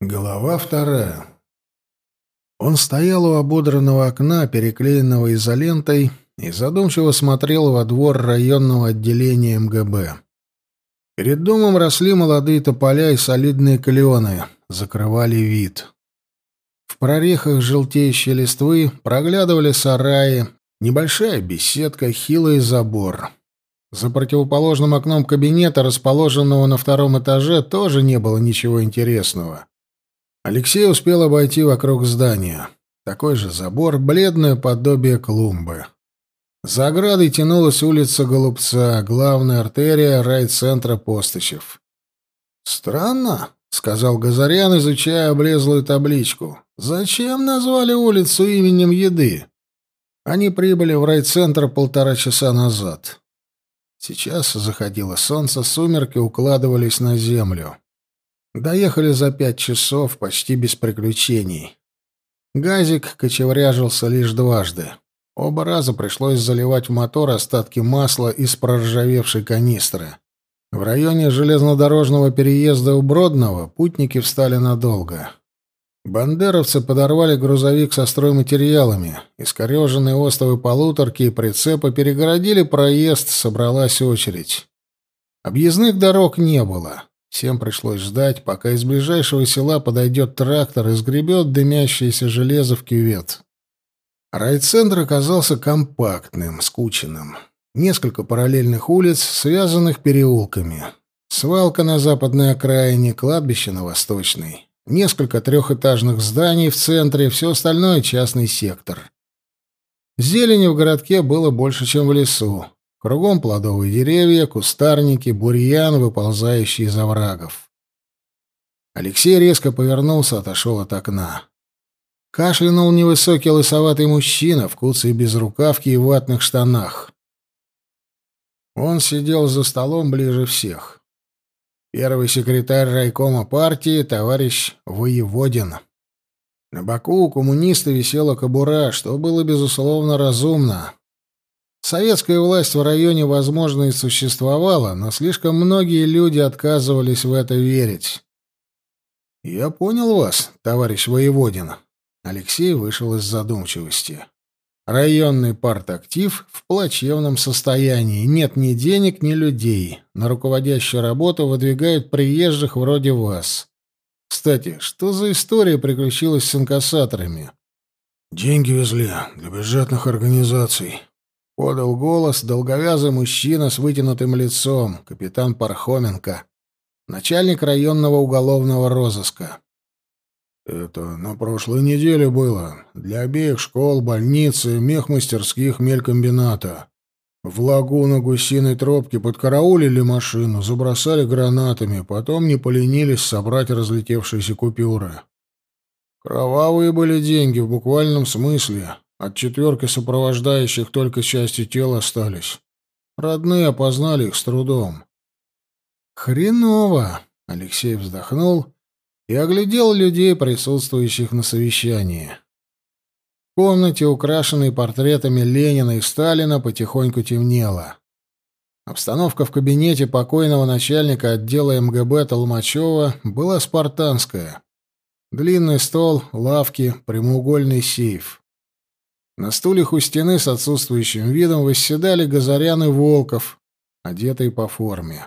Глава вторая. Он стоял у ободранного окна, переклеенного изолентой, и задумчиво смотрел во двор районного отделения МГБ. Перед домом росли молодые тополя и солидные клены, закрывали вид. В прорехах желтеющей листвы проглядывали сараи, небольшая беседка, хилый забор. За противоположным окном кабинета, расположенного на втором этаже, тоже не было ничего интересного. Алексей успел обойти вокруг здания. Такой же забор, бледное подобие клумбы. За оградой тянулась улица Голубца, главная артерия райцентра Постычев. «Странно», — сказал Газарян, изучая облезлую табличку. «Зачем назвали улицу именем еды?» Они прибыли в райцентр полтора часа назад. Сейчас заходило солнце, сумерки укладывались на землю. Доехали за пять часов, почти без приключений. Газик кочевряжился лишь дважды. Оба раза пришлось заливать в мотор остатки масла из проржавевшей канистры. В районе железнодорожного переезда у Бродного путники встали надолго. Бандеровцы подорвали грузовик со стройматериалами. Искореженные остовы полуторки и прицепа перегородили проезд, собралась очередь. Объездных дорог не было. Всем пришлось ждать, пока из ближайшего села подойдет трактор и сгребет дымящееся железо в кювет. Райцентр оказался компактным, скученным. Несколько параллельных улиц, связанных переулками. Свалка на западной окраине, кладбище на восточной. Несколько трехэтажных зданий в центре, все остальное — частный сектор. Зелени в городке было больше, чем в лесу. Кругом плодовые деревья, кустарники, бурьян, выползающий из оврагов. Алексей резко повернулся, отошел от окна. Кашлянул невысокий лысоватый мужчина в куце безрукавке и ватных штанах. Он сидел за столом ближе всех. Первый секретарь райкома партии, товарищ Воеводин. На боку у коммуниста висела кобура, что было, безусловно, разумно. Советская власть в районе, возможно, и существовала, но слишком многие люди отказывались в это верить. «Я понял вас, товарищ Воеводин». Алексей вышел из задумчивости. Районный партактив в плачевном состоянии. Нет ни денег, ни людей. На руководящую работу выдвигают приезжих вроде вас. Кстати, что за история приключилась с инкассаторами? Деньги везли для бюджетных организаций, — подал голос долговязый мужчина с вытянутым лицом, капитан Пархоменко, начальник районного уголовного розыска. «Это на прошлой неделе было. Для обеих школ, больницы, мехмастерских мелькомбината. В лагуну гусиной тропки подкараулили машину, забросали гранатами, потом не поленились собрать разлетевшиеся купюры. Кровавые были деньги в буквальном смысле, от четверки сопровождающих только части тела остались. Родные опознали их с трудом. «Хреново!» — Алексей вздохнул и оглядел людей, присутствующих на совещании. В комнате, украшенной портретами Ленина и Сталина, потихоньку темнело. Обстановка в кабинете покойного начальника отдела МГБ Толмачева была спартанская. Длинный стол, лавки, прямоугольный сейф. На стульях у стены с отсутствующим видом восседали Газарян и Волков, одетые по форме.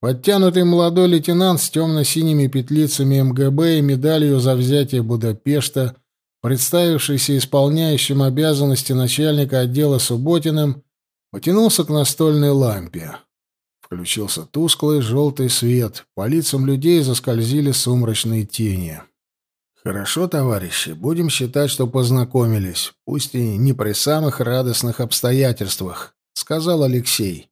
Подтянутый молодой лейтенант с темно-синими петлицами МГБ и медалью за взятие Будапешта, представившийся исполняющим обязанности начальника отдела Субботиным, потянулся к настольной лампе. Включился тусклый желтый свет, по лицам людей заскользили сумрачные тени. «Хорошо, товарищи, будем считать, что познакомились, пусть и не при самых радостных обстоятельствах», — сказал Алексей.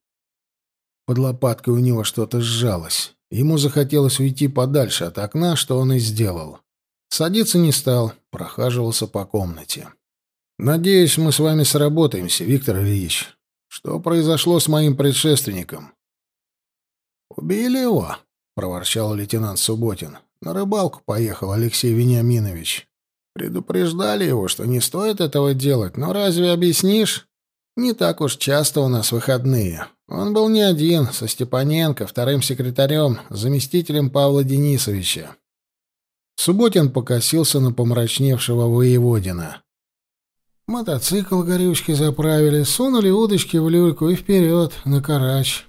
Под лопаткой у него что-то сжалось. Ему захотелось уйти подальше от окна, что он и сделал. Садиться не стал, прохаживался по комнате. «Надеюсь, мы с вами сработаемся, Виктор Ильич. Что произошло с моим предшественником?» «Убили его», — проворчал лейтенант Субботин. На рыбалку поехал Алексей Вениаминович. Предупреждали его, что не стоит этого делать, но разве объяснишь? Не так уж часто у нас выходные. Он был не один, со Степаненко, вторым секретарем, заместителем Павла Денисовича. Субботин покосился на помрачневшего воеводина. Мотоцикл горючки заправили, сунули удочки в люльку и вперед, на карач.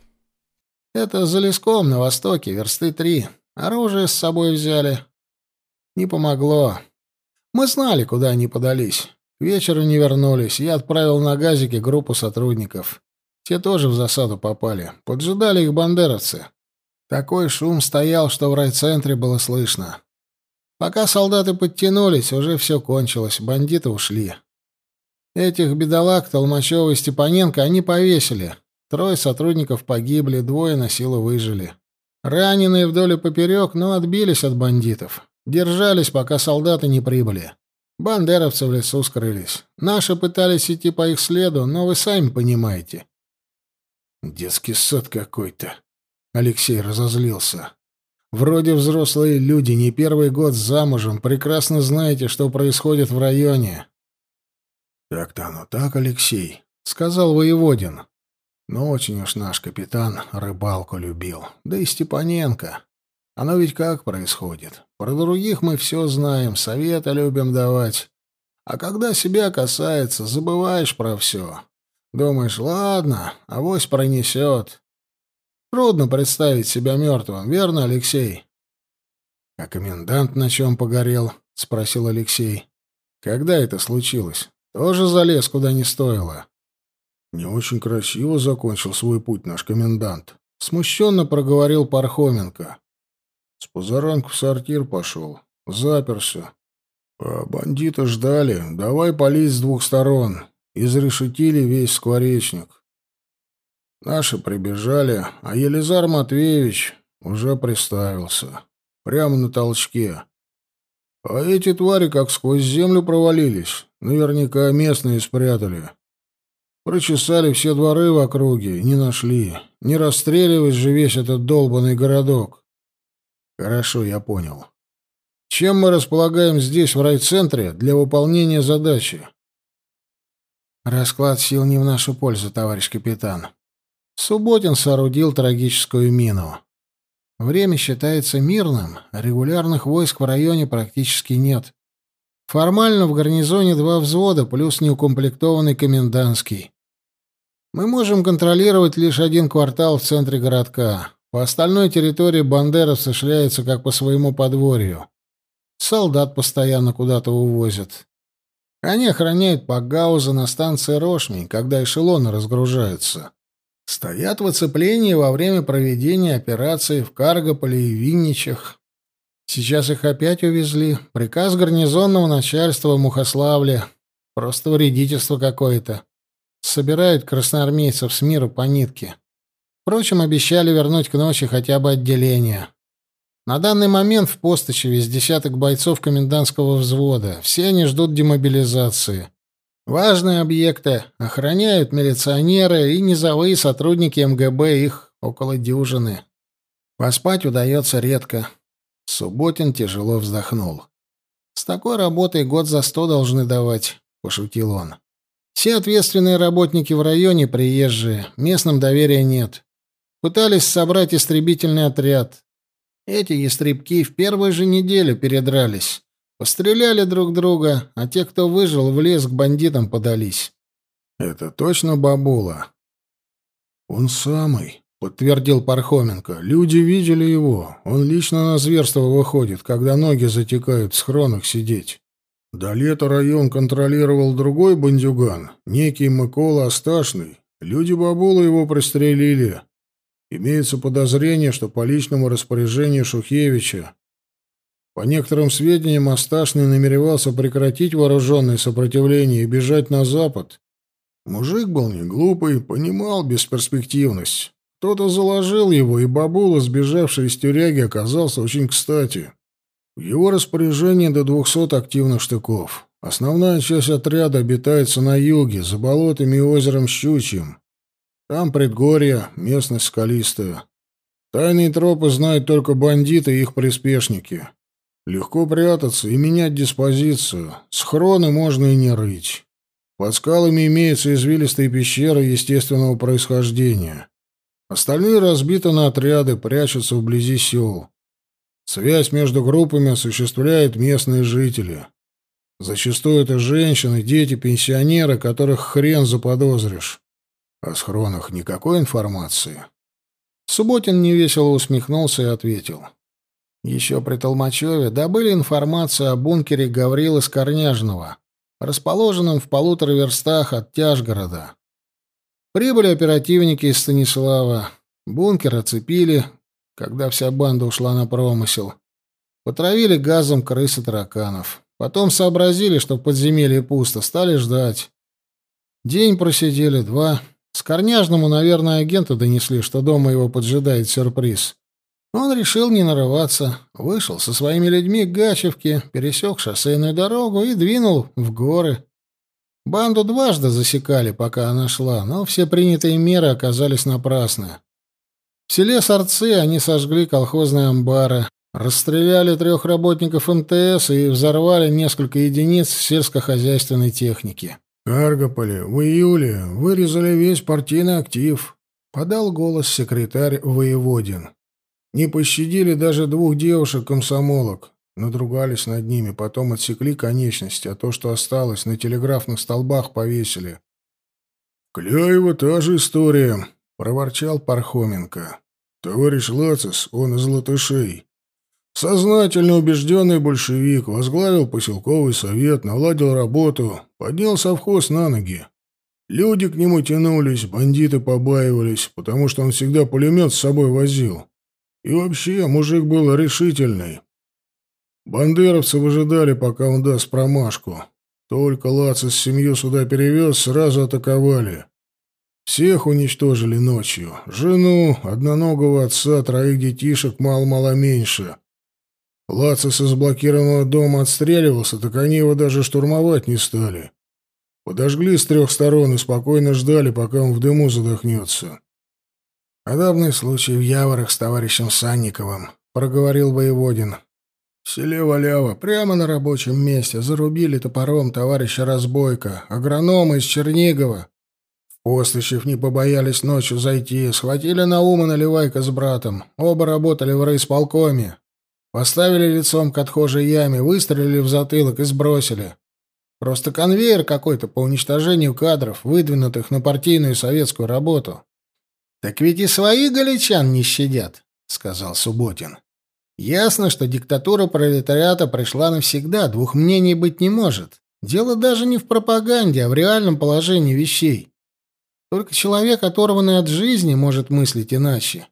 Это за леском на востоке, версты три. Оружие с собой взяли. Не помогло. Мы знали, куда они подались. К вечеру не вернулись. Я отправил на газике группу сотрудников. Те тоже в засаду попали. Поджидали их бандеровцы. Такой шум стоял, что в райцентре было слышно. Пока солдаты подтянулись, уже все кончилось, бандиты ушли. Этих бедолаг Толмачева и Степаненко они повесили. Трое сотрудников погибли, двое на силу выжили. Раненые вдоль и поперек, но отбились от бандитов. Держались, пока солдаты не прибыли. Бандеровцы в лесу скрылись. Наши пытались идти по их следу, но вы сами понимаете. Детский сад какой-то. Алексей разозлился. Вроде взрослые люди, не первый год замужем, прекрасно знаете, что происходит в районе. «Так-то оно так, Алексей», — сказал воеводин. «Но очень уж наш капитан рыбалку любил. Да и Степаненко. Оно ведь как происходит? Про других мы все знаем, советы любим давать. А когда себя касается, забываешь про все. Думаешь, ладно, авось пронесет. Трудно представить себя мертвым, верно, Алексей?» «А комендант на чем погорел?» — спросил Алексей. «Когда это случилось?» Тоже залез куда не стоило. Не очень красиво закончил свой путь наш комендант. Смущенно проговорил Пархоменко. С позаранку в сортир пошел. Заперся. А бандиты ждали. Давай палить с двух сторон. Изрешетили весь скворечник. Наши прибежали, а Елизар Матвеевич уже приставился. Прямо на толчке. А эти твари как сквозь землю провалились. Наверняка местные спрятали. Прочесали все дворы в округе, не нашли. Не расстреливать же весь этот долбанный городок. Хорошо, я понял. Чем мы располагаем здесь, в райцентре, для выполнения задачи? Расклад сил не в нашу пользу, товарищ капитан. Субботин соорудил трагическую мину. Время считается мирным, регулярных войск в районе практически нет. Формально в гарнизоне два взвода плюс неукомплектованный комендантский. Мы можем контролировать лишь один квартал в центре городка. По остальной территории бандеровцы шляются как по своему подворью. Солдат постоянно куда-то увозят. Они охраняют Пагауза на станции Рошмень, когда эшелоны разгружаются. Стоят в оцеплении во время проведения операции в Каргополе и Винничах. Сейчас их опять увезли. Приказ гарнизонного начальства Мухославля. Просто вредительство какое-то. Собирают красноармейцев с мира по нитке. Впрочем, обещали вернуть к ночи хотя бы отделение. На данный момент в Постачеве с десяток бойцов комендантского взвода. Все они ждут демобилизации. Важные объекты охраняют милиционеры и низовые сотрудники МГБ, их около дюжины. Поспать удается редко. Субботин тяжело вздохнул. «С такой работой год за сто должны давать», — пошутил он. «Все ответственные работники в районе приезжие, местным доверия нет. Пытались собрать истребительный отряд. Эти ястребки в первой же неделе передрались. Постреляли друг друга, а те, кто выжил, в лес к бандитам подались. Это точно бабула. Он самый, подтвердил Пархоменко. Люди видели его. Он лично на зверство выходит, когда ноги затекают в схронах сидеть. До лета район контролировал другой бандюган, некий Микола Осташный. Люди бабулы его пристрелили. Имеется подозрение, что по личному распоряжению Шухевича по некоторым сведениям, Асташный намеревался прекратить вооруженное сопротивление и бежать на запад. Мужик был не глупый, понимал бесперспективность. Кто-то заложил его, и бабула, сбежавший из тюряги, оказался очень кстати. В его распоряжении до двухсот активных штыков. Основная часть отряда обитается на юге, за болотами и озером Щучьим. Там предгорье, местность скалистая. Тайные тропы знают только бандиты и их приспешники. Легко прятаться и менять диспозицию. Схроны можно и не рыть. Под скалами имеются извилистые пещеры естественного происхождения. Остальные разбиты на отряды, прячутся вблизи сел. Связь между группами осуществляют местные жители. Зачастую это женщины, дети, пенсионеры, которых хрен заподозришь. О схронах никакой информации. Субботин невесело усмехнулся и ответил. Еще при Толмачеве добыли информацию о бункере Гаврилы Скорняжного, расположенном в полутора верстах от Тяжгорода. Прибыли оперативники из Станислава. Бункер оцепили, когда вся банда ушла на промысел. Потравили газом крысы тараканов. Потом сообразили, что в подземелье пусто, стали ждать. День просидели, два. С Корняжному, наверное, агенты донесли, что дома его поджидает сюрприз. Он решил не нарываться, вышел со своими людьми к Гачевке, пересек шоссейную дорогу и двинул в горы. Банду дважды засекали, пока она шла, но все принятые меры оказались напрасны. В селе Сорцы они сожгли колхозные амбары, Расстреляли трех работников МТС и взорвали несколько единиц сельскохозяйственной техники. «Каргополе, в июле вырезали весь партийный актив», — подал голос секретарь Воеводин. «Не пощадили даже двух девушек-комсомолок. Надругались над ними, потом отсекли конечности, а то, что осталось, на телеграфных столбах повесили». «Кляева та же история», — проворчал Пархоменко. «Товарищ Лацис, он из латышей. Сознательно убежденный большевик возглавил поселковый совет, наладил работу, поднял совхоз на ноги. Люди к нему тянулись, бандиты побаивались, потому что он всегда пулемет с собой возил. И вообще, мужик был решительный. Бандеровцы выжидали, пока он даст промашку. Только Лаца с семью сюда перевез, сразу атаковали. Всех уничтожили ночью. Жену, одноногого отца, троих детишек, мало-мало меньше. Лацис из блокированного дома отстреливался, так они его даже штурмовать не стали. Подожгли с трех сторон и спокойно ждали, пока он в дыму задохнется. «Подобный случай в Яворах с товарищем Санниковым», — проговорил воеводин. «В селе Валява, прямо на рабочем месте, зарубили топором товарища Разбойка, агронома из Чернигова. В Постышев не побоялись ночью зайти, схватили Наума Наливайка с братом, оба работали в райисполкоме. Поставили лицом к отхожей яме, выстрелили в затылок и сбросили. Просто конвейер какой-то по уничтожению кадров, выдвинутых на партийную советскую работу. Так ведь и своих галичан не щадят, сказал Субботин. Ясно, что диктатура пролетариата пришла навсегда, двух мнений быть не может. Дело даже не в пропаганде, а в реальном положении вещей. Только человек, оторванный от жизни, может мыслить иначе.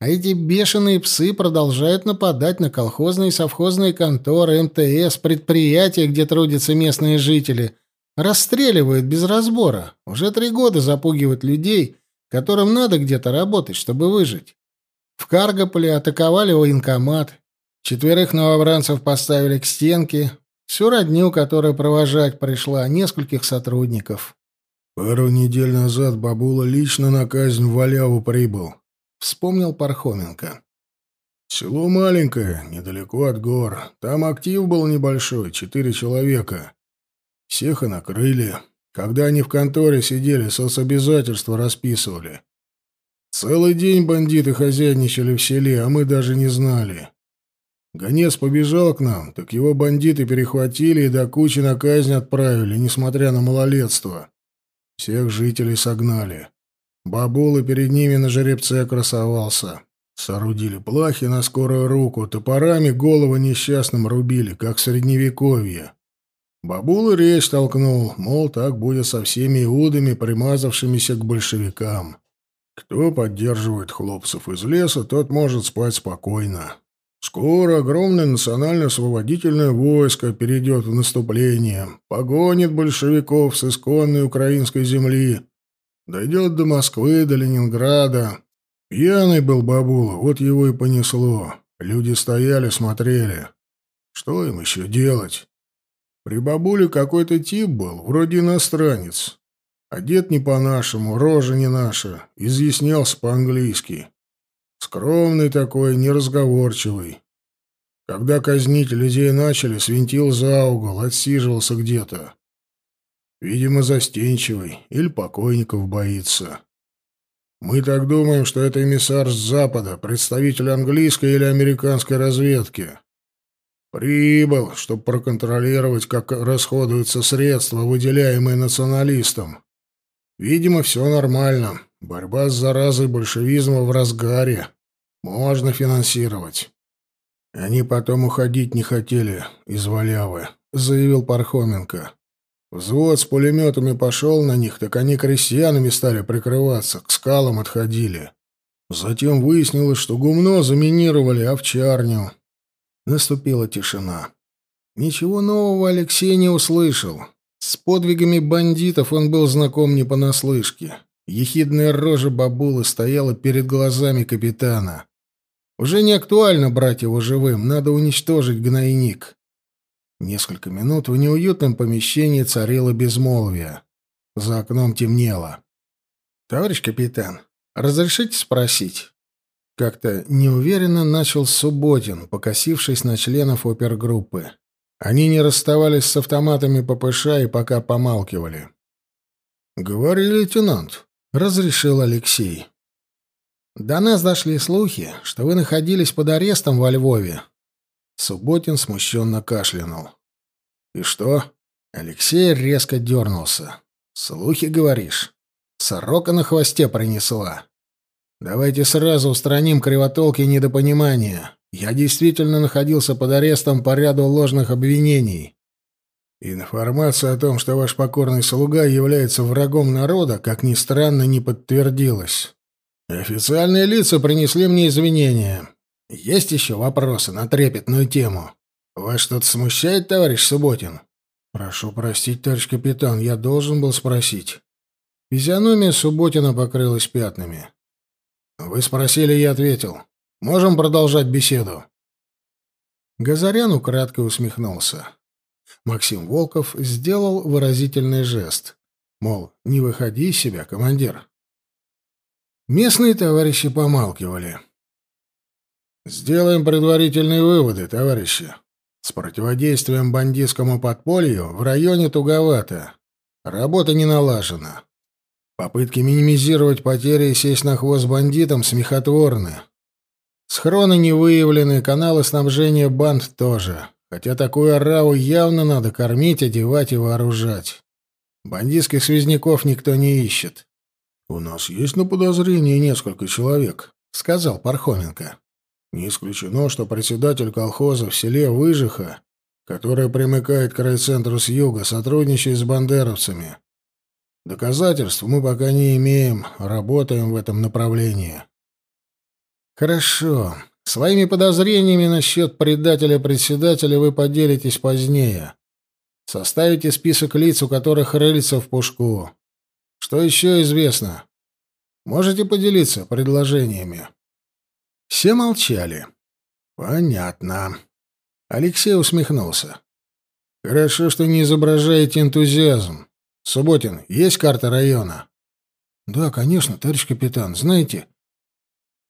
А эти бешеные псы продолжают нападать на колхозные и совхозные конторы, МТС, предприятия, где трудятся местные жители. Расстреливают без разбора. Уже три года запугивают людей, которым надо где-то работать, чтобы выжить. В Каргополе атаковали военкомат. Четверых новобранцев поставили к стенке. Всю родню, которая провожать пришла, нескольких сотрудников. Пару недель назад бабула лично на казнь в Валяву прибыл вспомнил Пархоменко. Село маленькое, недалеко от гор. Там актив был небольшой, четыре человека. Всех и накрыли. Когда они в конторе сидели, соцобязательства расписывали. Целый день бандиты хозяйничали в селе, а мы даже не знали. Гонец побежал к нам, так его бандиты перехватили и до кучи на казнь отправили, несмотря на малолетство. Всех жителей согнали. Бабула перед ними на жеребце красовался. Соорудили плахи на скорую руку, топорами головы несчастным рубили, как в средневековье. Бабула речь толкнул, мол, так будет со всеми иудами, примазавшимися к большевикам. Кто поддерживает хлопцев из леса, тот может спать спокойно. Скоро огромное национально-освободительное войско перейдет в наступление, погонит большевиков с исконной украинской земли, Дойдет до Москвы, до Ленинграда. Пьяный был бабула, вот его и понесло. Люди стояли, смотрели. Что им еще делать? При бабуле какой-то тип был, вроде иностранец. Одет не по-нашему, рожа не наша, изъяснялся по-английски. Скромный такой, неразговорчивый. Когда казнить людей начали, свинтил за угол, отсиживался где-то. Видимо, застенчивый или покойников боится. Мы так думаем, что это эмиссар с Запада, представитель английской или американской разведки. Прибыл, чтобы проконтролировать, как расходуются средства, выделяемые националистам. Видимо, все нормально. Борьба с заразой большевизма в разгаре. Можно финансировать. Они потом уходить не хотели из Валявы, заявил Пархоменко. Взвод с пулеметами пошел на них, так они крестьянами стали прикрываться, к скалам отходили. Затем выяснилось, что гумно заминировали овчарню. Наступила тишина. Ничего нового Алексей не услышал. С подвигами бандитов он был знаком не понаслышке. Ехидная рожа бабулы стояла перед глазами капитана. Уже не актуально брать его живым, надо уничтожить гнойник. Несколько минут в неуютном помещении царило безмолвие. За окном темнело. «Товарищ капитан, разрешите спросить?» Как-то неуверенно начал Субботин, покосившись на членов опергруппы. Они не расставались с автоматами ППШ и пока помалкивали. «Говори, лейтенант», — разрешил Алексей. «До нас дошли слухи, что вы находились под арестом во Львове. Субботин смущенно кашлянул. «И что?» Алексей резко дернулся. «Слухи, говоришь? Сорока на хвосте принесла. Давайте сразу устраним кривотолки и недопонимания. Я действительно находился под арестом по ряду ложных обвинений. Информация о том, что ваш покорный слуга является врагом народа, как ни странно, не подтвердилась. Официальные лица принесли мне извинения. Есть еще вопросы на трепетную тему? Вас что-то смущает, товарищ Субботин? Прошу простить, товарищ капитан, я должен был спросить. Физиономия Субботина покрылась пятнами. Вы спросили, я ответил. Можем продолжать беседу. Газарян украдкой усмехнулся. Максим Волков сделал выразительный жест. Мол, не выходи из себя, командир. Местные товарищи помалкивали. Сделаем предварительные выводы, товарищи. С противодействием бандитскому подполью в районе туговато. Работа не налажена. Попытки минимизировать потери и сесть на хвост бандитам смехотворны. Схроны не выявлены, каналы снабжения банд тоже. Хотя такую ораву явно надо кормить, одевать и вооружать. Бандитских связняков никто не ищет. — У нас есть на подозрении несколько человек, — сказал Пархоменко. Не исключено, что председатель колхоза в селе Выжиха, которое примыкает к райцентру с юга, сотрудничает с бандеровцами. Доказательств мы пока не имеем, работаем в этом направлении. Хорошо. Своими подозрениями насчет предателя-председателя вы поделитесь позднее. Составите список лиц, у которых рыльца в пушку. Что еще известно? Можете поделиться предложениями? Все молчали. Понятно. Алексей усмехнулся. Хорошо, что не изображаете энтузиазм. Субботин, есть карта района? Да, конечно, товарищ капитан. Знаете,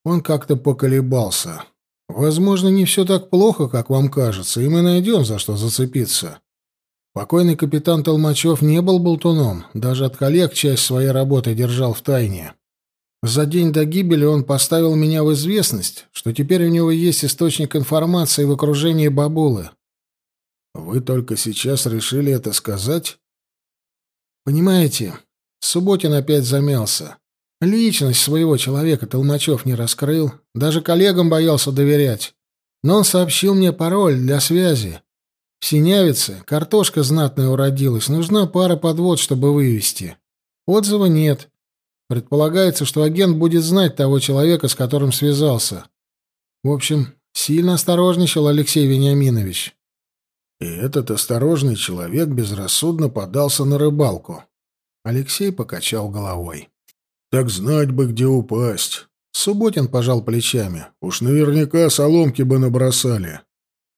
он как-то поколебался. Возможно, не все так плохо, как вам кажется, и мы найдем, за что зацепиться. Покойный капитан Толмачев не был болтуном, даже от коллег часть своей работы держал в тайне. За день до гибели он поставил меня в известность, что теперь у него есть источник информации в окружении бабулы. Вы только сейчас решили это сказать? Понимаете, Субботин опять замялся. Личность своего человека Толмачев не раскрыл, даже коллегам боялся доверять. Но он сообщил мне пароль для связи. В Синявице картошка знатная уродилась, нужна пара подвод, чтобы вывести. Отзыва нет. Предполагается, что агент будет знать того человека, с которым связался. В общем, сильно осторожничал Алексей Вениаминович. И этот осторожный человек безрассудно подался на рыбалку. Алексей покачал головой. «Так знать бы, где упасть». Субботин пожал плечами. «Уж наверняка соломки бы набросали».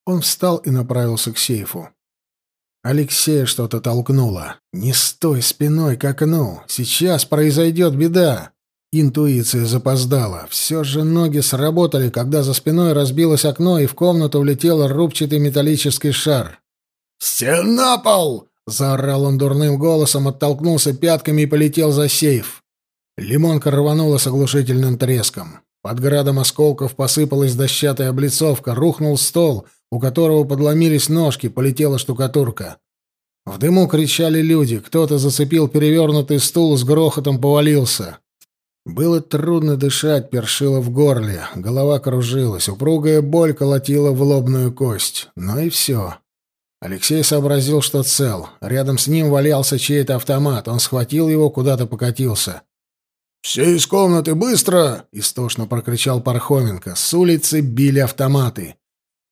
Он встал и направился к сейфу. Алексея что-то толкнуло. «Не стой спиной к окну! Сейчас произойдет беда!» Интуиция запоздала. Все же ноги сработали, когда за спиной разбилось окно, и в комнату влетел рубчатый металлический шар. «Все на пол!» — заорал он дурным голосом, оттолкнулся пятками и полетел за сейф. Лимонка рванула с оглушительным треском. Под градом осколков посыпалась дощатая облицовка, рухнул стол, у которого подломились ножки, полетела штукатурка. В дыму кричали люди, кто-то зацепил перевернутый стул, с грохотом повалился. Было трудно дышать, першило в горле, голова кружилась, упругая боль колотила в лобную кость. Но и все. Алексей сообразил, что цел. Рядом с ним валялся чей-то автомат. Он схватил его, куда-то покатился. «Все из комнаты, быстро!» — истошно прокричал Пархоменко. С улицы били автоматы.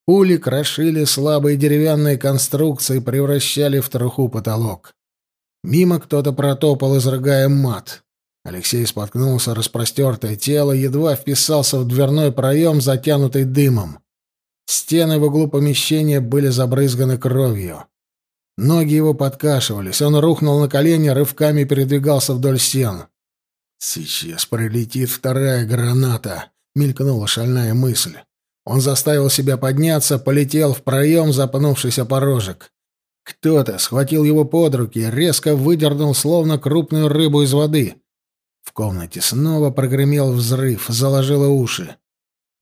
Пули крошили слабые деревянные конструкции, превращали в труху потолок. Мимо кто-то протопал, изрыгая мат. Алексей споткнулся, распростертое тело едва вписался в дверной проем, затянутый дымом. Стены в углу помещения были забрызганы кровью. Ноги его подкашивались, он рухнул на колени, рывками передвигался вдоль стен. «Сейчас прилетит вторая граната», — мелькнула шальная мысль. Он заставил себя подняться, полетел в проем, запнувшись о порожек. Кто-то схватил его под руки, резко выдернул, словно крупную рыбу из воды. В комнате снова прогремел взрыв, заложило уши.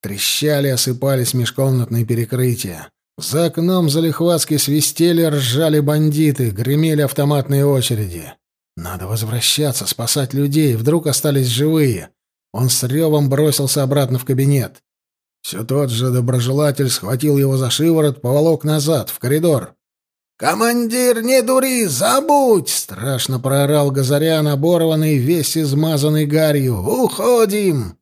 Трещали, осыпались межкомнатные перекрытия. За окном залихватски свистели, ржали бандиты, гремели автоматные очереди. Надо возвращаться, спасать людей, вдруг остались живые. Он с ревом бросился обратно в кабинет. Все тот же доброжелатель схватил его за шиворот, поволок назад, в коридор. «Командир, не дури, забудь!» — страшно проорал Газарян, оборванный, весь измазанный гарью. «Уходим!»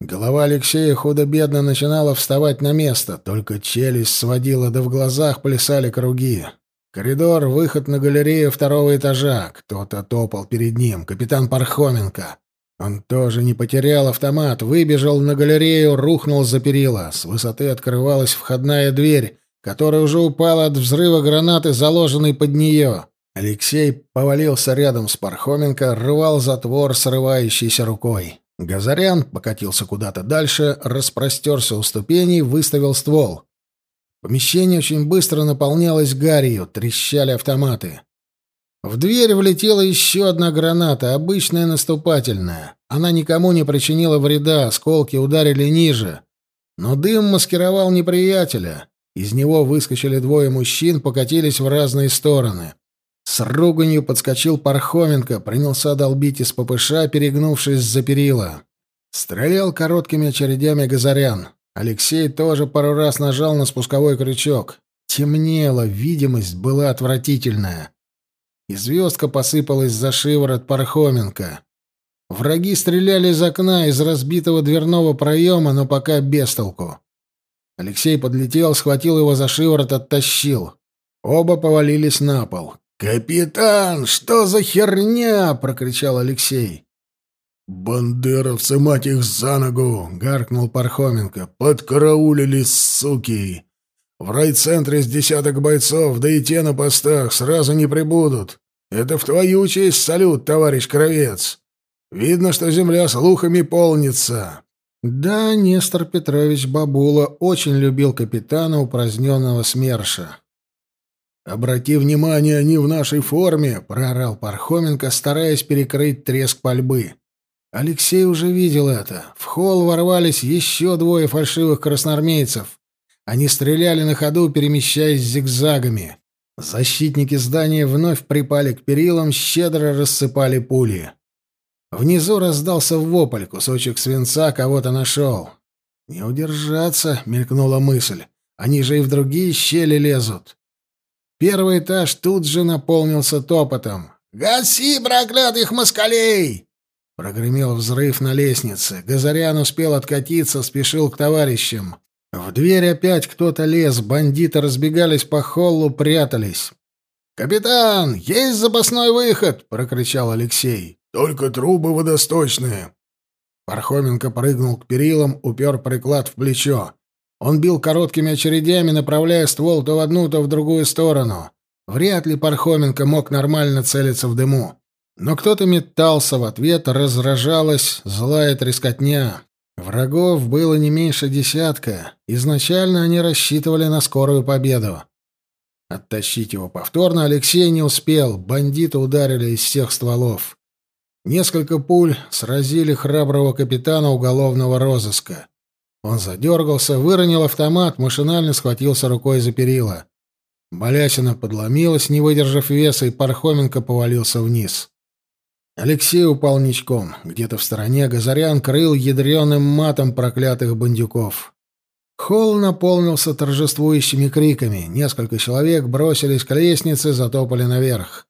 Голова Алексея худо-бедно начинала вставать на место, только челюсть сводила, да в глазах плясали круги. Коридор, выход на галерею второго этажа. Кто-то топал перед ним. Капитан Пархоменко. Он тоже не потерял автомат, выбежал на галерею, рухнул за перила. С высоты открывалась входная дверь, которая уже упала от взрыва гранаты, заложенной под нее. Алексей повалился рядом с Пархоменко, рвал затвор срывающейся рукой. Газарян покатился куда-то дальше, распростерся у ступеней, выставил ствол. Помещение очень быстро наполнялось гарью, трещали автоматы. В дверь влетела еще одна граната, обычная наступательная. Она никому не причинила вреда, осколки ударили ниже. Но дым маскировал неприятеля. Из него выскочили двое мужчин, покатились в разные стороны. С руганью подскочил Пархоменко, принялся долбить из ППШ, перегнувшись за перила. Стрелял короткими очередями Газарян. Алексей тоже пару раз нажал на спусковой крючок. Темнело, видимость была отвратительная и звездка посыпалась за шиворот Пархоменко. Враги стреляли из окна, из разбитого дверного проема, но пока без толку. Алексей подлетел, схватил его за шиворот, оттащил. Оба повалились на пол. «Капитан, что за херня?» — прокричал Алексей. «Бандеровцы, мать их, за ногу!» — гаркнул Пархоменко. «Подкараулили, суки! В райцентре с десяток бойцов, да и те на постах сразу не прибудут. Это в твою честь салют, товарищ Кровец. Видно, что земля слухами полнится. Да, Нестор Петрович Бабула очень любил капитана упраздненного СМЕРШа. «Обрати внимание, они в нашей форме!» — проорал Пархоменко, стараясь перекрыть треск пальбы. Алексей уже видел это. В холл ворвались еще двое фальшивых красноармейцев. Они стреляли на ходу, перемещаясь зигзагами. Защитники здания вновь припали к перилам, щедро рассыпали пули. Внизу раздался вопль, кусочек свинца кого-то нашел. «Не удержаться», — мелькнула мысль. «Они же и в другие щели лезут». Первый этаж тут же наполнился топотом. «Гаси, проклятых москалей!» Прогремел взрыв на лестнице. Газарян успел откатиться, спешил к товарищам. В дверь опять кто-то лез, бандиты разбегались по холлу, прятались. «Капитан, есть запасной выход!» — прокричал Алексей. «Только трубы водосточные!» Пархоменко прыгнул к перилам, упер приклад в плечо. Он бил короткими очередями, направляя ствол то в одну, то в другую сторону. Вряд ли Пархоменко мог нормально целиться в дыму. Но кто-то метался в ответ, разражалась злая трескотня. Врагов было не меньше десятка. Изначально они рассчитывали на скорую победу. Оттащить его повторно Алексей не успел. Бандиты ударили из всех стволов. Несколько пуль сразили храброго капитана уголовного розыска. Он задергался, выронил автомат, машинально схватился рукой за перила. Балясина подломилась, не выдержав веса, и Пархоменко повалился вниз. Алексей упал ничком. Где-то в стороне Газарян крыл ядреным матом проклятых бандюков. Холл наполнился торжествующими криками. Несколько человек бросились к лестнице, затопали наверх.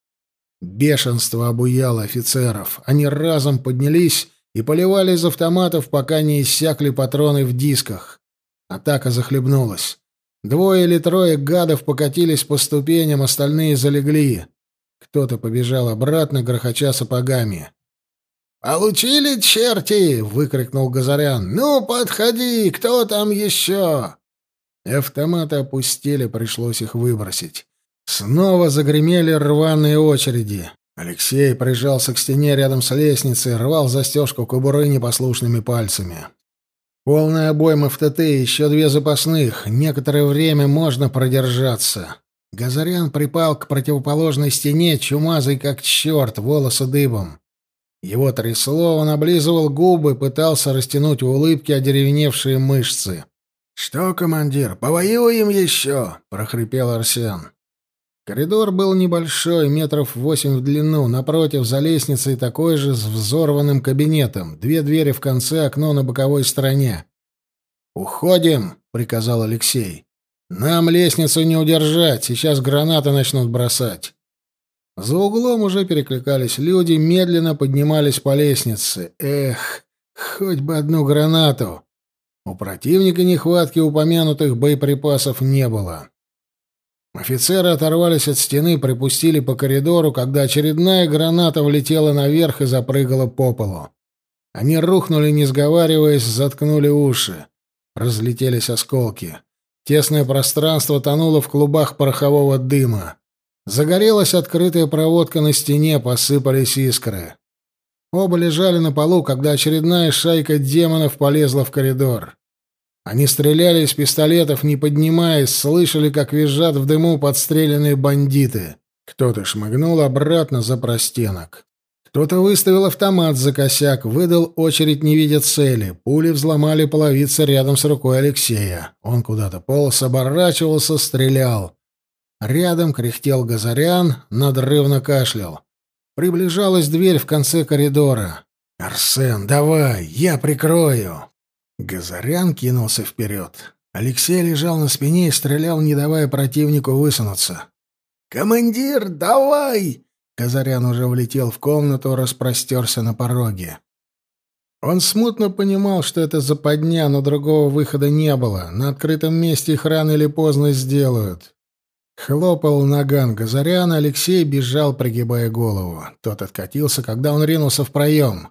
Бешенство обуяло офицеров. Они разом поднялись и поливали из автоматов, пока не иссякли патроны в дисках. Атака захлебнулась. Двое или трое гадов покатились по ступеням, остальные залегли. Кто-то побежал обратно, грохоча сапогами. «Получили, черти!» — выкрикнул Газарян. «Ну, подходи! Кто там еще?» Автоматы опустили, пришлось их выбросить. Снова загремели рваные очереди. Алексей прижался к стене рядом с лестницей, рвал застежку кобуры непослушными пальцами. Полная обойма в ТТ, еще две запасных. Некоторое время можно продержаться. Газарян припал к противоположной стене, чумазый как черт, волосы дыбом. Его трясло, он облизывал губы, пытался растянуть в улыбке одеревеневшие мышцы. «Что, командир, повоюем еще?» — прохрипел Арсен. Коридор был небольшой, метров восемь в длину, напротив за лестницей такой же с взорванным кабинетом, две двери в конце, окно на боковой стороне. «Уходим», — приказал Алексей. «Нам лестницу не удержать, сейчас гранаты начнут бросать». За углом уже перекликались люди, медленно поднимались по лестнице. Эх, хоть бы одну гранату. У противника нехватки упомянутых боеприпасов не было. Офицеры оторвались от стены, припустили по коридору, когда очередная граната влетела наверх и запрыгала по полу. Они рухнули, не сговариваясь, заткнули уши. Разлетелись осколки. Тесное пространство тонуло в клубах порохового дыма. Загорелась открытая проводка на стене, посыпались искры. Оба лежали на полу, когда очередная шайка демонов полезла в коридор. Они стреляли из пистолетов, не поднимаясь, слышали, как визжат в дыму подстреленные бандиты. Кто-то шмыгнул обратно за простенок. Кто-то выставил автомат за косяк, выдал очередь, не видя цели. Пули взломали половицы рядом с рукой Алексея. Он куда-то полз, оборачивался, стрелял. Рядом кряхтел Газарян, надрывно кашлял. Приближалась дверь в конце коридора. «Арсен, давай, я прикрою!» Газарян кинулся вперед. Алексей лежал на спине и стрелял, не давая противнику высунуться. «Командир, давай!» Газарян уже влетел в комнату, распростерся на пороге. Он смутно понимал, что это западня, но другого выхода не было. На открытом месте их рано или поздно сделают. Хлопал наган Газаряна, Алексей бежал, пригибая голову. Тот откатился, когда он ринулся в проем.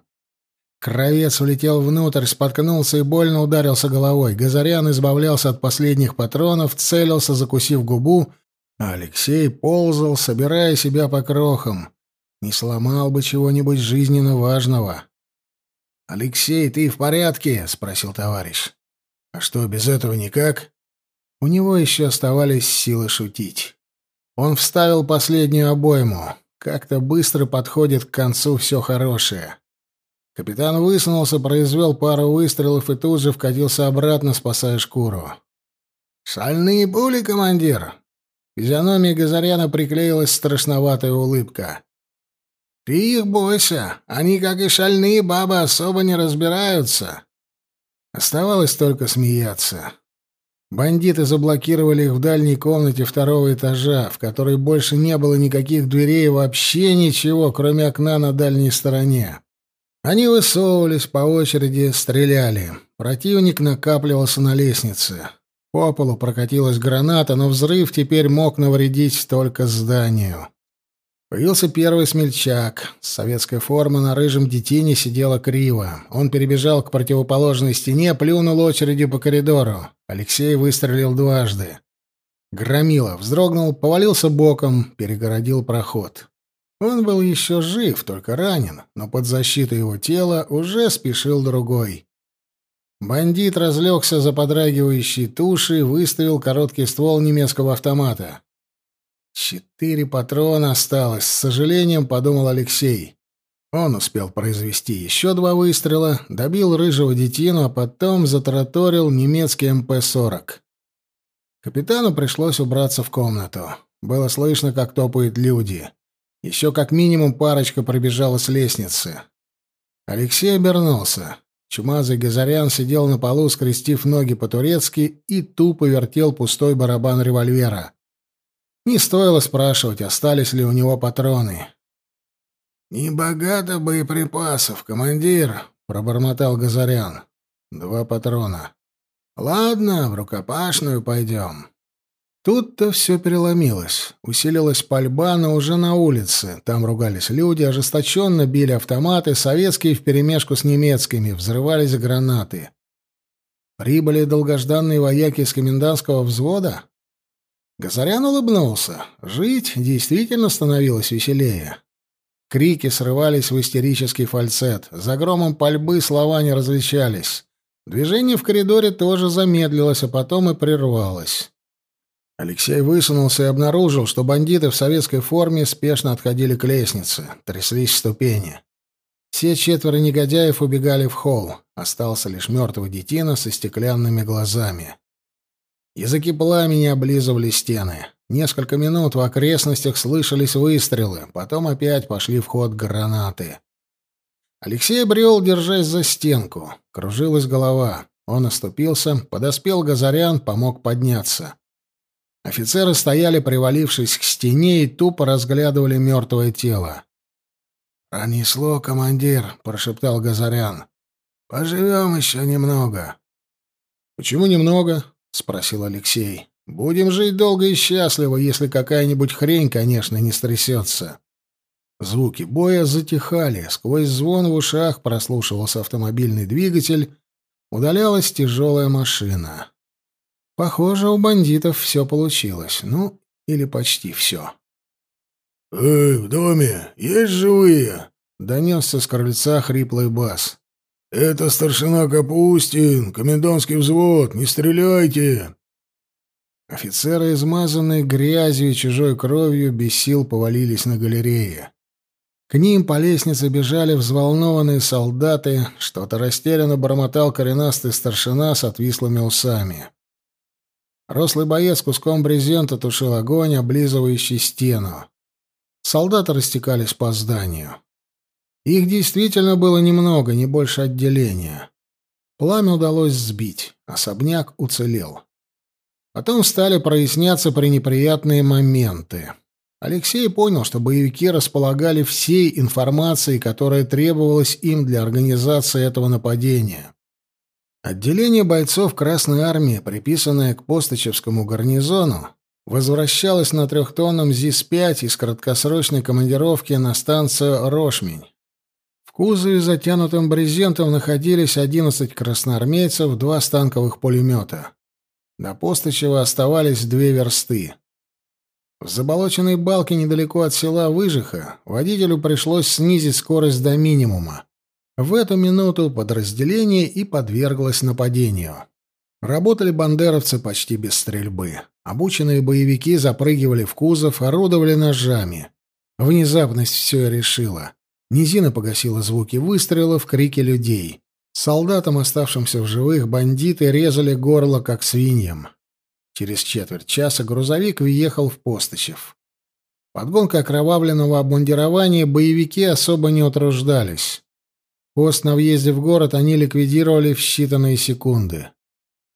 Кровец влетел внутрь, споткнулся и больно ударился головой. Газарян избавлялся от последних патронов, целился, закусив губу, Алексей ползал, собирая себя по крохам. Не сломал бы чего-нибудь жизненно важного. «Алексей, ты в порядке?» — спросил товарищ. «А что, без этого никак?» У него еще оставались силы шутить. Он вставил последнюю обойму. Как-то быстро подходит к концу все хорошее. Капитан высунулся, произвел пару выстрелов и тут же вкатился обратно, спасая шкуру. «Шальные пули, командир!» Физиономия Газаряна приклеилась страшноватая улыбка. «Ты их бойся, они, как и шальные бабы, особо не разбираются». Оставалось только смеяться. Бандиты заблокировали их в дальней комнате второго этажа, в которой больше не было никаких дверей и вообще ничего, кроме окна на дальней стороне. Они высовывались по очереди, стреляли. Противник накапливался на лестнице. По полу прокатилась граната, но взрыв теперь мог навредить только зданию. Появился первый смельчак. Советская форма на рыжем детине сидела криво. Он перебежал к противоположной стене, плюнул очередью по коридору. Алексей выстрелил дважды. Громила вздрогнул, повалился боком, перегородил проход. Он был еще жив, только ранен, но под защитой его тела уже спешил другой. Бандит разлегся за подрагивающей тушей, выставил короткий ствол немецкого автомата. Четыре патрона осталось, с сожалением подумал Алексей. Он успел произвести еще два выстрела, добил рыжего детину, а потом затараторил немецкий МП-40. Капитану пришлось убраться в комнату. Было слышно, как топают люди. Еще как минимум парочка пробежала с лестницы. Алексей обернулся. Чумазый Газарян сидел на полу, скрестив ноги по-турецки, и тупо вертел пустой барабан револьвера. Не стоило спрашивать, остались ли у него патроны. «Небогато боеприпасов, командир», — пробормотал Газарян. «Два патрона». «Ладно, в рукопашную пойдем». Тут-то все переломилось. Усилилась пальба, но уже на улице. Там ругались люди, ожесточенно били автоматы, советские вперемешку с немецкими, взрывались гранаты. Прибыли долгожданные вояки из комендантского взвода? Газарян улыбнулся. Жить действительно становилось веселее. Крики срывались в истерический фальцет. За громом пальбы слова не различались. Движение в коридоре тоже замедлилось, а потом и прервалось. Алексей высунулся и обнаружил, что бандиты в советской форме спешно отходили к лестнице, тряслись ступени. Все четверо негодяев убегали в холл. Остался лишь мертвый детина со стеклянными глазами. Языки пламени облизывали стены. Несколько минут в окрестностях слышались выстрелы, потом опять пошли в ход гранаты. Алексей брел, держась за стенку. Кружилась голова. Он оступился, подоспел Газарян, помог подняться. Офицеры стояли, привалившись к стене, и тупо разглядывали мертвое тело. «Пронесло, командир», — прошептал Газарян. «Поживем еще немного». «Почему немного?» — спросил Алексей. Будем жить долго и счастливо, если какая-нибудь хрень, конечно, не стрясется. Звуки боя затихали, сквозь звон в ушах прослушивался автомобильный двигатель, удалялась тяжелая машина. Похоже, у бандитов все получилось, ну, или почти все. «Эй, в доме есть живые?» — донесся с крыльца хриплый бас. «Это старшина Капустин, комендантский взвод, не стреляйте!» Офицеры, измазанные грязью и чужой кровью, без сил повалились на галерее. К ним по лестнице бежали взволнованные солдаты, что-то растерянно бормотал коренастый старшина с отвислыми усами. Рослый боец куском брезента тушил огонь, облизывающий стену. Солдаты растекались по зданию. Их действительно было немного, не больше отделения. Пламя удалось сбить, особняк уцелел. Потом стали проясняться пренеприятные моменты. Алексей понял, что боевики располагали всей информацией, которая требовалась им для организации этого нападения. Отделение бойцов Красной Армии, приписанное к Постачевскому гарнизону, возвращалось на трехтонном ЗИС-5 из краткосрочной командировки на станцию Рошмень. В кузове, затянутым брезентом, находились 11 красноармейцев, два станковых пулемета. До Постычева оставались две версты. В заболоченной балке недалеко от села Выжиха водителю пришлось снизить скорость до минимума. В эту минуту подразделение и подверглось нападению. Работали бандеровцы почти без стрельбы. Обученные боевики запрыгивали в кузов, орудовали ножами. Внезапность все решила. Низина погасила звуки выстрелов, крики людей. Солдатам, оставшимся в живых, бандиты резали горло, как свиньям. Через четверть часа грузовик въехал в Постычев. Подгонка окровавленного обмундирования боевики особо не утруждались. Пост на въезде в город они ликвидировали в считанные секунды.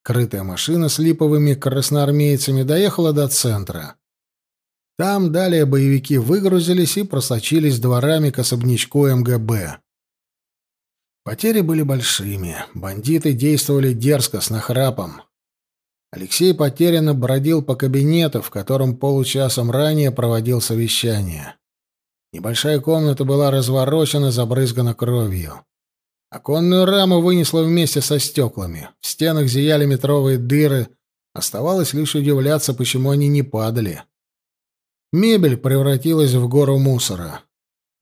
Крытая машина с липовыми красноармейцами доехала до центра. Там далее боевики выгрузились и просочились дворами к особнячку МГБ. Потери были большими. Бандиты действовали дерзко, с нахрапом. Алексей потерянно бродил по кабинету, в котором получасом ранее проводил совещание. Небольшая комната была разворочена, забрызгана кровью. Оконную раму вынесло вместе со стеклами. В стенах зияли метровые дыры. Оставалось лишь удивляться, почему они не падали. Мебель превратилась в гору мусора.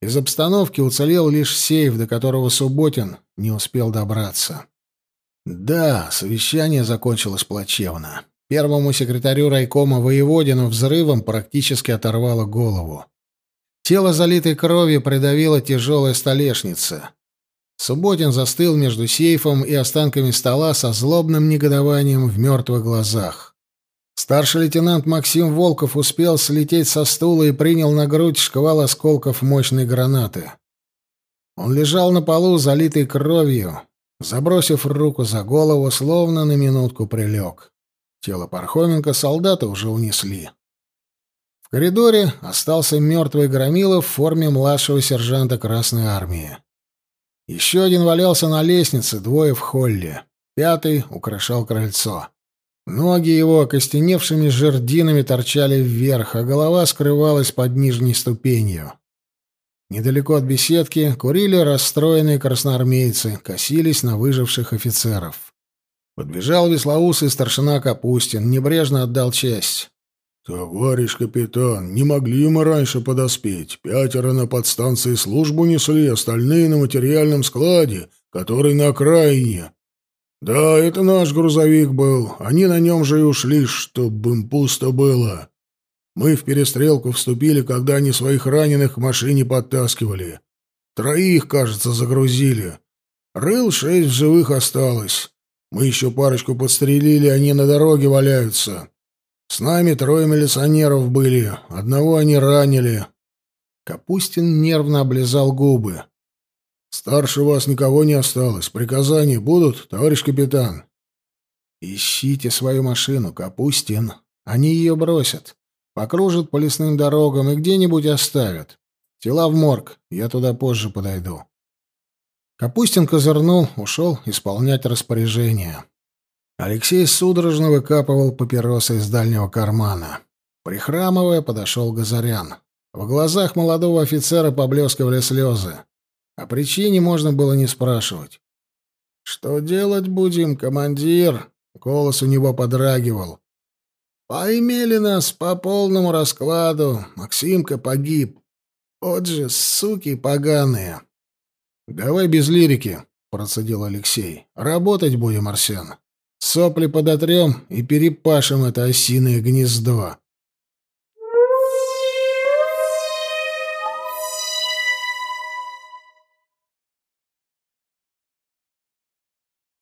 Из обстановки уцелел лишь сейф, до которого Субботин не успел добраться. Да, совещание закончилось плачевно. Первому секретарю райкома Воеводину взрывом практически оторвало голову. Тело, залитой кровью, придавила тяжелая столешница. Субботин застыл между сейфом и останками стола со злобным негодованием в мертвых глазах. Старший лейтенант Максим Волков успел слететь со стула и принял на грудь шквал осколков мощной гранаты. Он лежал на полу, залитый кровью, забросив руку за голову, словно на минутку прилег. Тело Пархоменко солдата уже унесли. Коридоре остался мертвый громила в форме младшего сержанта Красной Армии. Еще один валялся на лестнице, двое в холле. Пятый украшал крыльцо. Ноги его окостеневшими жердинами торчали вверх, а голова скрывалась под нижней ступенью. Недалеко от беседки курили расстроенные красноармейцы, косились на выживших офицеров. Подбежал веслоусый старшина Капустин, небрежно отдал честь. «Товарищ капитан, не могли мы раньше подоспеть. Пятеро на подстанции службу несли, остальные на материальном складе, который на окраине. Да, это наш грузовик был. Они на нем же и ушли, чтобы им пусто было. Мы в перестрелку вступили, когда они своих раненых к машине подтаскивали. Троих, кажется, загрузили. Рыл шесть в живых осталось. Мы еще парочку подстрелили, они на дороге валяются. С нами трое милиционеров были, одного они ранили. Капустин нервно облизал губы. Старше вас никого не осталось. Приказания будут, товарищ капитан? Ищите свою машину, Капустин. Они ее бросят. Покружат по лесным дорогам и где-нибудь оставят. Тела в морг, я туда позже подойду. Капустин козырнул, ушел исполнять распоряжение. Алексей судорожно выкапывал папиросы из дальнего кармана. Прихрамывая, подошел Газарян. В глазах молодого офицера поблескивали слезы. О причине можно было не спрашивать. «Что делать будем, командир?» Голос у него подрагивал. «Поимели нас по полному раскладу. Максимка погиб. Вот же суки поганые». «Давай без лирики», — процедил Алексей. «Работать будем, Арсен». Сопли подотрем и перепашем это осиное гнездо.